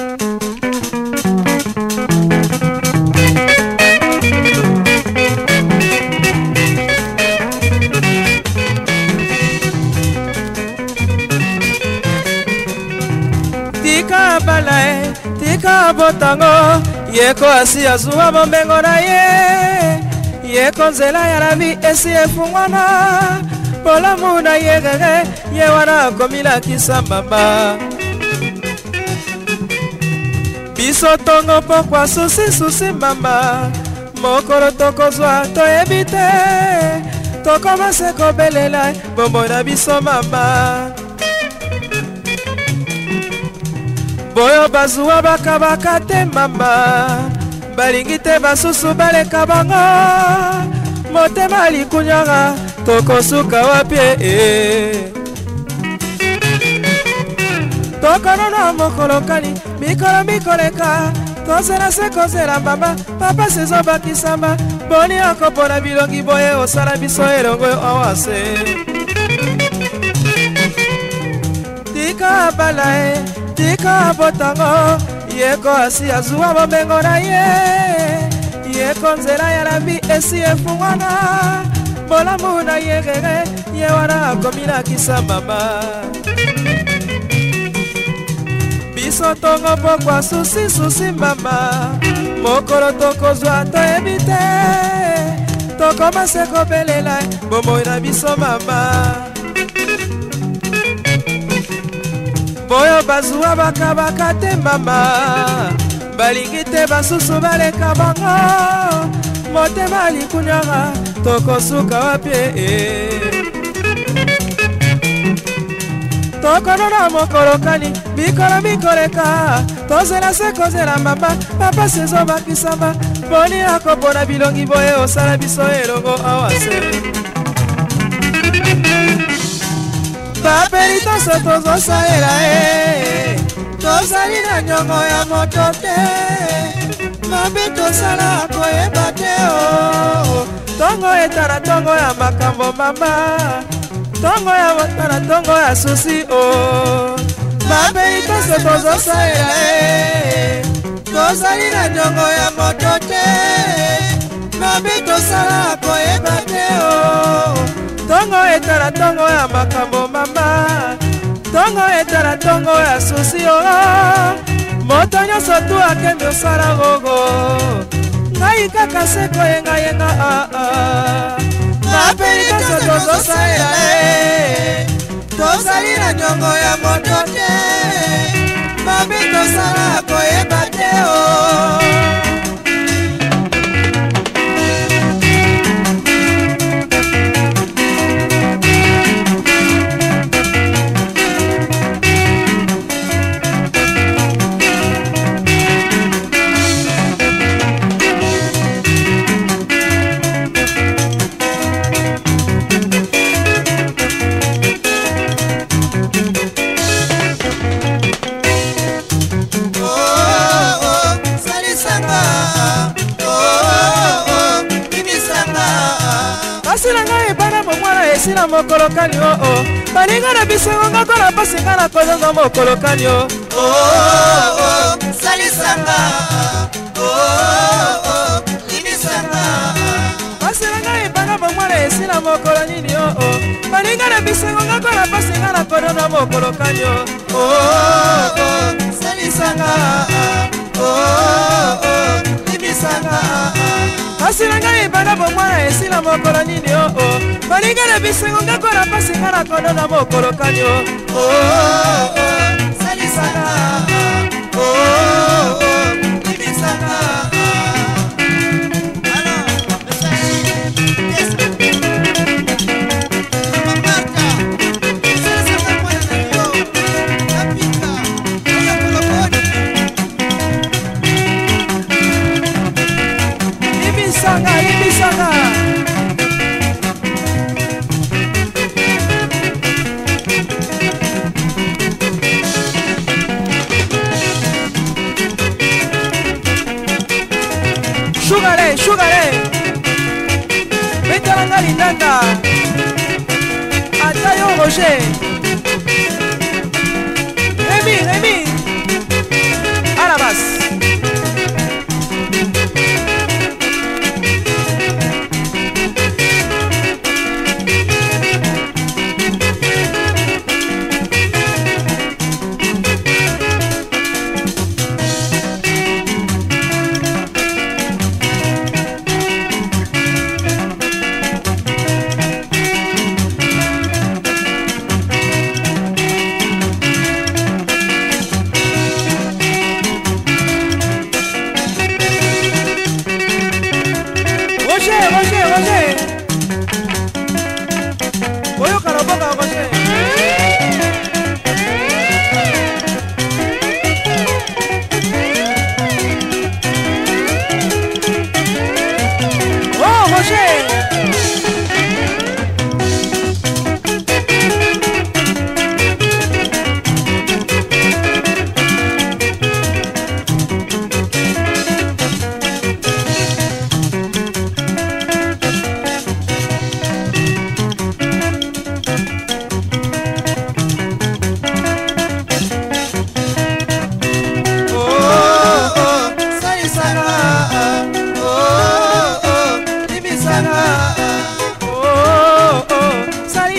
tika bala ye tika botango yeko asi azuwa bombengo na ye yeko nzela ya labi esi efungwana bolamu na ye rere ye wana akomilakisa mama biso ntongo pokwa susisusi mama mokolo tokozwa toyebi te tokoma se kobelela bomoi na biso mama boyo bazuwa bakabaka te mama balingi te basusu baleka bango motema likunyaka tokosuka wapi e eh. eh. tokonona mokolo kani mikolo mikoleka tozela se kozela mbamba papa sezo bakisamba boni okopona bilongi boye osala biso elongo awa se tika abala ye tika abotango yeko asi azuwa bomengo na ye yeko nzela ya lambi esi efungwana bolamu na ye rere ye wana akomi na kisambama biso ntongo pokwa susisusi mbamba mokolo tokozwa toyebi te tokoma se kobelela bomoi na biso mama boyo bazwa bakabaka te mama balingi te basusu baleka bango motema likunanga tokosuka wapie eh. tokolona mokolo kani mikolo mikoleka kozela se kozela mbamba mapasi ezobakisamba mponi akopona bilongi boye osala biso elongo awa se bapeli tonso tozosalela e tozali na nyongo ya moto te mabe tosala koyeba te o ntongo etala ntongo ya makambo mama ntongo ya botana ntongo ya susi o oh. babeli toso tozosalela e eh. tozali na ntongo ya moto te mabe tosala koyeba te o oh. ntongo etala ntongo ya makambo mama ntongo etala ntongo ya susi o oh. moto nyonso tu akende osala gogo ngai kaka se koyengayenga aa ah, ah. mapeli nyonso tozosalela e tosali na nyongo ya moto te mabe tosala koyeba te o oh. esi na mokolokani oo oh oh. baninga na biso ngonga kola mpasi nga na kozonga mokolokani o oh. Oh, oh, oh salisanga libisanga baselanga ebanga bomwana esi na mokolo nini oo baninga na biso ngonga kola mpasi nga na kodonga mokolokani o salisanga libisanga pasi na ngai ebanda bomwana esila mokolo nini oo oh, oh. balinga na bisengo ngakola pasi nga na kondo na mokolo kani o oh, salisana ibisana ayebisaka sugare sugare betalanga lindanda ata yo roger